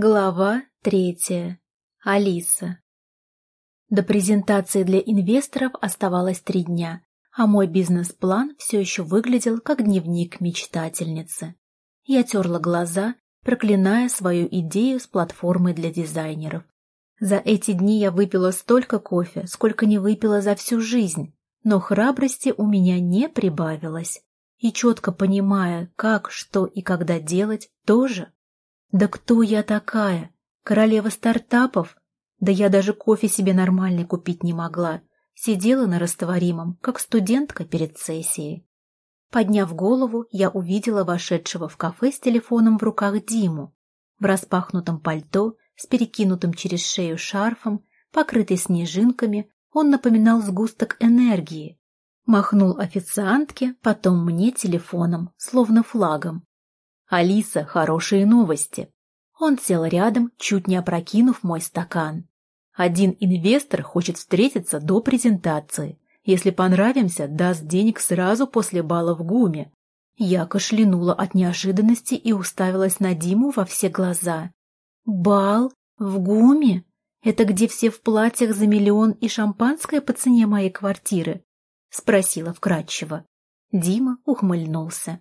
Глава третья. Алиса. До презентации для инвесторов оставалось три дня, а мой бизнес-план все еще выглядел как дневник мечтательницы. Я терла глаза, проклиная свою идею с платформой для дизайнеров. За эти дни я выпила столько кофе, сколько не выпила за всю жизнь, но храбрости у меня не прибавилось. И четко понимая, как, что и когда делать, тоже да кто я такая? Королева стартапов? Да я даже кофе себе нормальный купить не могла. Сидела на растворимом, как студентка перед сессией. Подняв голову, я увидела вошедшего в кафе с телефоном в руках Диму. В распахнутом пальто, с перекинутым через шею шарфом, покрытый снежинками, он напоминал сгусток энергии. Махнул официантке, потом мне телефоном, словно флагом. «Алиса, хорошие новости!» Он сел рядом, чуть не опрокинув мой стакан. «Один инвестор хочет встретиться до презентации. Если понравимся, даст денег сразу после бала в ГУМе». Я кашлянула от неожиданности и уставилась на Диму во все глаза. «Бал? В ГУМе? Это где все в платьях за миллион и шампанское по цене моей квартиры?» — спросила вкратчиво. Дима ухмыльнулся.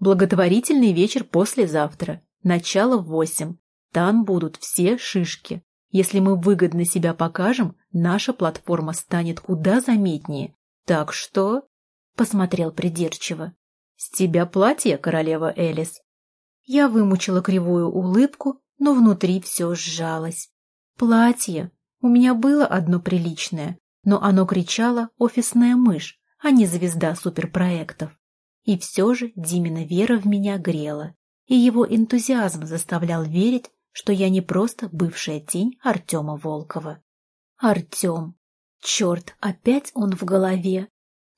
Благотворительный вечер послезавтра. Начало в восемь. Там будут все шишки. Если мы выгодно себя покажем, наша платформа станет куда заметнее. Так что...» Посмотрел придирчиво. «С тебя платье, королева Элис». Я вымучила кривую улыбку, но внутри все сжалось. «Платье. У меня было одно приличное, но оно кричало «офисная мышь», а не звезда суперпроектов. И все же Димина вера в меня грела, и его энтузиазм заставлял верить, что я не просто бывшая тень Артема Волкова. Артем. Черт, опять он в голове.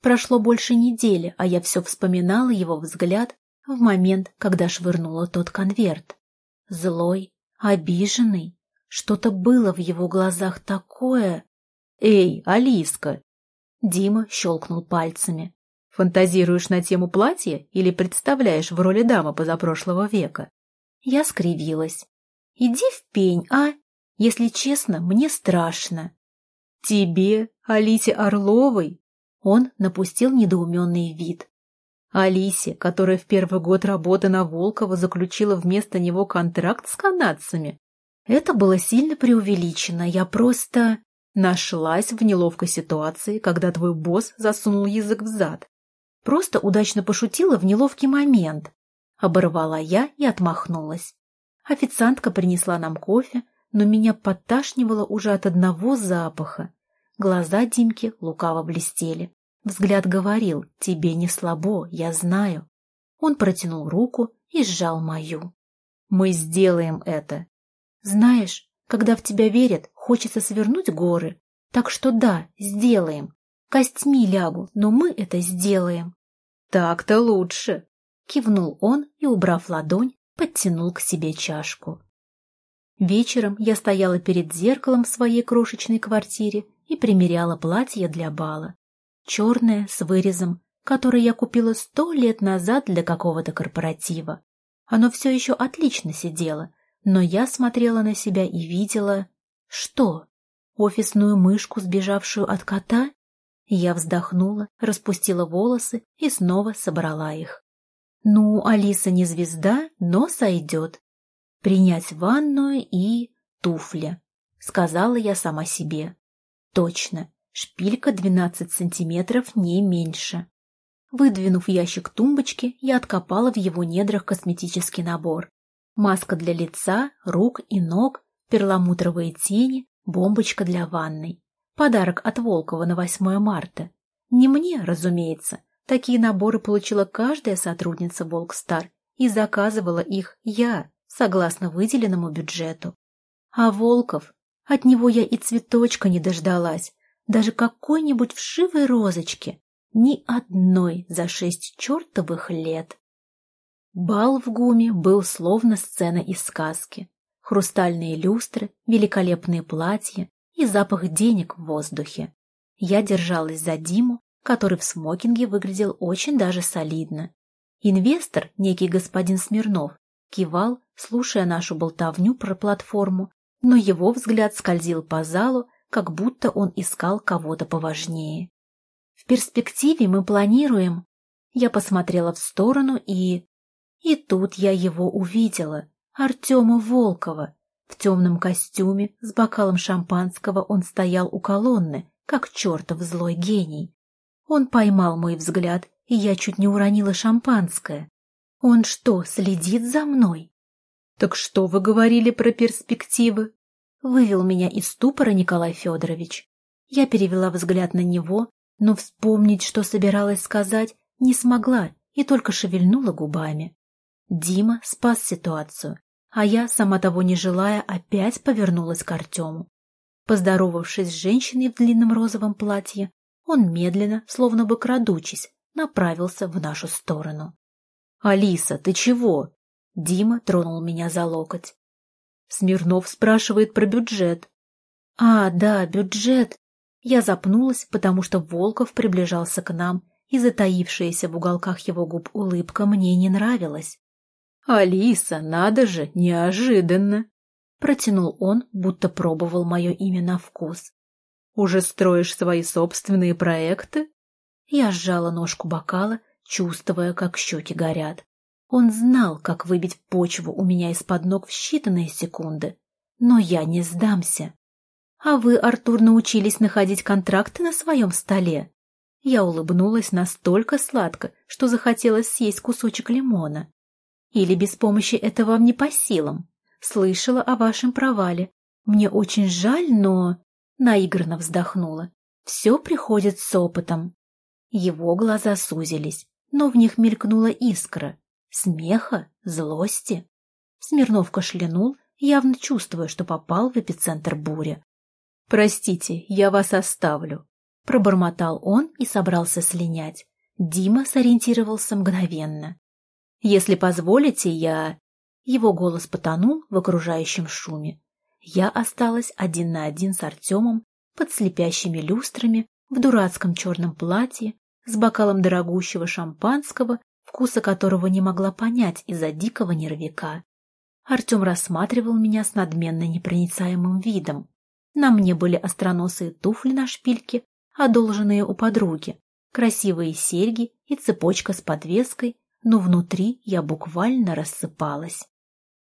Прошло больше недели, а я все вспоминала его взгляд в момент, когда швырнула тот конверт. Злой, обиженный. Что-то было в его глазах такое. «Эй, Алиска!» Дима щелкнул пальцами. Фантазируешь на тему платья или представляешь в роли дамы позапрошлого века? Я скривилась. Иди в пень, а? Если честно, мне страшно. Тебе, Алисе Орловой? Он напустил недоуменный вид. Алисе, которая в первый год работы на Волкова заключила вместо него контракт с канадцами. Это было сильно преувеличено, я просто... Нашлась в неловкой ситуации, когда твой босс засунул язык в зад. Просто удачно пошутила в неловкий момент. Оборвала я и отмахнулась. Официантка принесла нам кофе, но меня подташнивало уже от одного запаха. Глаза Димки лукаво блестели. Взгляд говорил, тебе не слабо, я знаю. Он протянул руку и сжал мою. Мы сделаем это. Знаешь, когда в тебя верят, хочется свернуть горы. Так что да, сделаем. Костьми лягу, но мы это сделаем. Так-то лучше. Кивнул он и, убрав ладонь, подтянул к себе чашку. Вечером я стояла перед зеркалом в своей крошечной квартире и примеряла платье для бала. Черное, с вырезом, которое я купила сто лет назад для какого-то корпоратива. Оно все еще отлично сидело, но я смотрела на себя и видела... Что? Офисную мышку, сбежавшую от кота? Я вздохнула, распустила волосы и снова собрала их. Ну, Алиса не звезда, но сойдет. Принять ванную и туфли, сказала я сама себе. Точно, шпилька 12 сантиметров, не меньше. Выдвинув ящик тумбочки, я откопала в его недрах косметический набор. Маска для лица, рук и ног, перламутровые тени, бомбочка для ванной. Подарок от Волкова на 8 марта. Не мне, разумеется. Такие наборы получила каждая сотрудница Волкстар, и заказывала их я, согласно выделенному бюджету. А Волков, от него я и цветочка не дождалась, даже какой-нибудь вшивой розочки, ни одной за шесть чертовых лет. Бал в ГУМе был словно сцена из сказки. Хрустальные люстры, великолепные платья, и запах денег в воздухе. Я держалась за Диму, который в смокинге выглядел очень даже солидно. Инвестор, некий господин Смирнов, кивал, слушая нашу болтовню про платформу, но его взгляд скользил по залу, как будто он искал кого-то поважнее. В перспективе мы планируем... Я посмотрела в сторону и... И тут я его увидела, Артема Волкова. В темном костюме, с бокалом шампанского он стоял у колонны, как чертов злой гений. Он поймал мой взгляд, и я чуть не уронила шампанское. Он что, следит за мной? Так что вы говорили про перспективы? Вывел меня из ступора Николай Федорович. Я перевела взгляд на него, но вспомнить, что собиралась сказать, не смогла и только шевельнула губами. Дима спас ситуацию, а я, сама того не желая, опять повернулась к Артему. Поздоровавшись с женщиной в длинном розовом платье, он медленно, словно бы крадучись, направился в нашу сторону. «Алиса, ты чего?» Дима тронул меня за локоть. Смирнов спрашивает про бюджет. «А, да, бюджет!» Я запнулась, потому что Волков приближался к нам, и затаившаяся в уголках его губ улыбка мне не нравилась. «Алиса, надо же, неожиданно!» Протянул он, будто пробовал мое имя на вкус. «Уже строишь свои собственные проекты?» Я сжала ножку бокала, чувствуя, как щеки горят. Он знал, как выбить почву у меня из-под ног в считанные секунды. Но я не сдамся. А вы, Артур, научились находить контракты на своем столе? Я улыбнулась настолько сладко, что захотелось съесть кусочек лимона. Или без помощи это вам не по силам? Слышала о вашем провале. Мне очень жаль, но... Наигранно вздохнула. Все приходит с опытом. Его глаза сузились, но в них мелькнула искра. Смеха? Злости? Смирнов кашлянул, явно чувствуя, что попал в эпицентр бури. «Простите, я вас оставлю», — пробормотал он и собрался слинять. Дима сориентировался мгновенно. «Если позволите, я...» Его голос потонул в окружающем шуме. Я осталась один на один с Артемом под слепящими люстрами в дурацком черном платье с бокалом дорогущего шампанского вкуса которого не могла понять из-за дикого нервика. Артем рассматривал меня с надменно непроницаемым видом. На мне были остроносые туфли на шпильке, одолженные у подруги, красивые серьги и цепочка с подвеской, но внутри я буквально рассыпалась.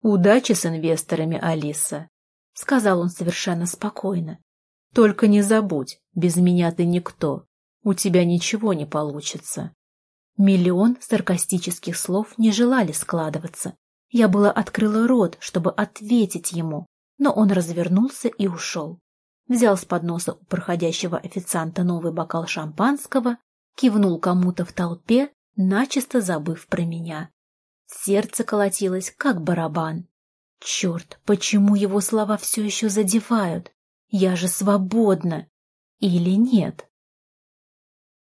«Удачи с инвесторами, Алиса», — сказал он совершенно спокойно. «Только не забудь, без меня ты никто, у тебя ничего не получится». Миллион саркастических слов не желали складываться. Я была открыла рот, чтобы ответить ему, но он развернулся и ушел. Взял с подноса у проходящего официанта новый бокал шампанского, кивнул кому-то в толпе, начисто забыв про меня. Сердце колотилось, как барабан. Черт, почему его слова все еще задевают? Я же свободна. Или нет?